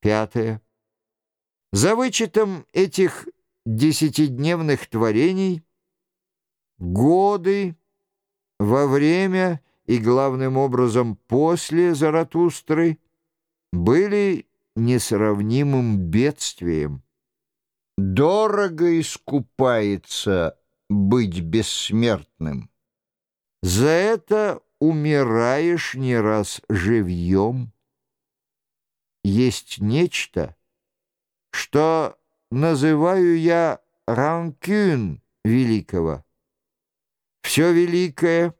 Пятое. За вычетом этих десятидневных творений годы во время и главным образом после Заратустры были несравнимым бедствием. Дорого искупается быть бессмертным. За это умираешь не раз живьем. Есть нечто, что называю я ранкюн великого. Все великое,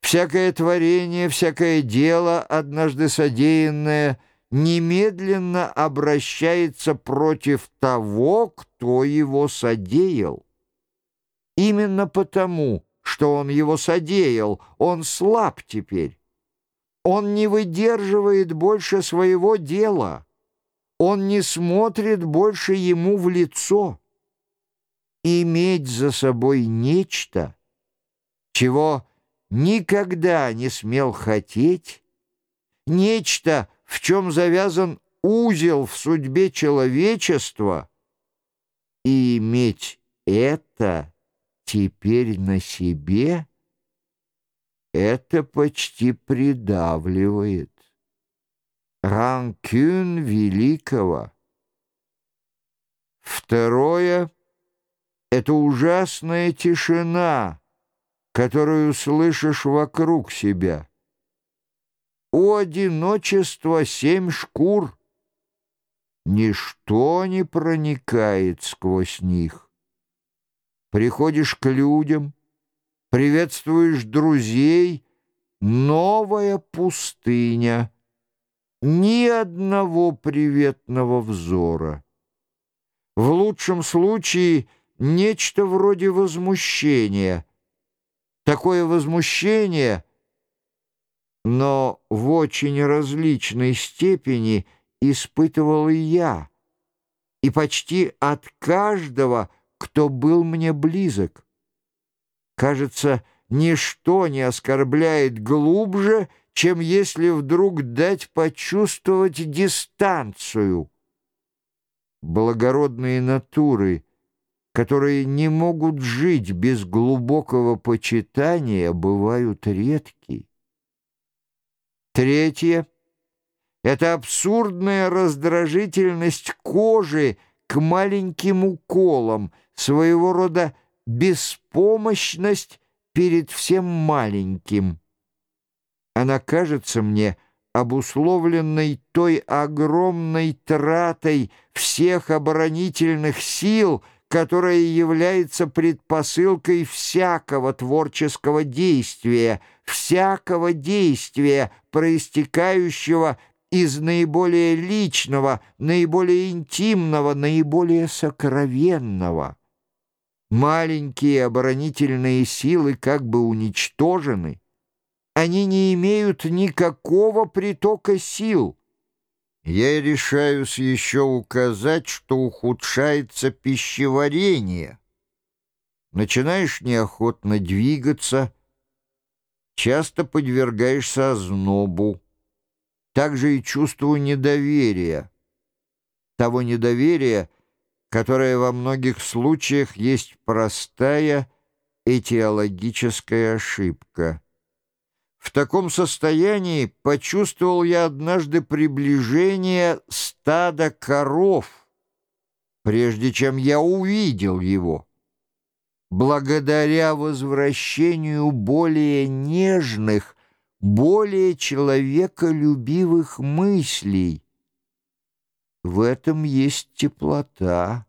всякое творение, всякое дело, однажды содеянное, немедленно обращается против того, кто его содеял. Именно потому, что он его содеял, он слаб теперь. Он не выдерживает больше своего дела. Он не смотрит больше ему в лицо. Иметь за собой нечто, чего никогда не смел хотеть, нечто, в чем завязан узел в судьбе человечества, и иметь это теперь на себе — это почти придавливает. Ранкюн великого. Второе — это ужасная тишина, которую слышишь вокруг себя. У одиночества семь шкур. Ничто не проникает сквозь них. Приходишь к людям — приветствуешь друзей, новая пустыня, ни одного приветного взора. В лучшем случае нечто вроде возмущения. Такое возмущение, но в очень различной степени испытывал и я, и почти от каждого, кто был мне близок. Кажется, ничто не оскорбляет глубже, чем если вдруг дать почувствовать дистанцию. Благородные натуры, которые не могут жить без глубокого почитания, бывают редки. Третье — это абсурдная раздражительность кожи к маленьким уколам, своего рода беспомощность перед всем маленьким. Она кажется мне обусловленной той огромной тратой всех оборонительных сил, которая является предпосылкой всякого творческого действия, всякого действия, проистекающего из наиболее личного, наиболее интимного, наиболее сокровенного. Маленькие оборонительные силы как бы уничтожены. Они не имеют никакого притока сил. Я решаюсь еще указать, что ухудшается пищеварение. Начинаешь неохотно двигаться, часто подвергаешься ознобу. Также и чувству недоверия. Того недоверия, которая во многих случаях есть простая этиологическая ошибка. В таком состоянии почувствовал я однажды приближение стада коров, прежде чем я увидел его. Благодаря возвращению более нежных, более человеколюбивых мыслей, в этом есть теплота.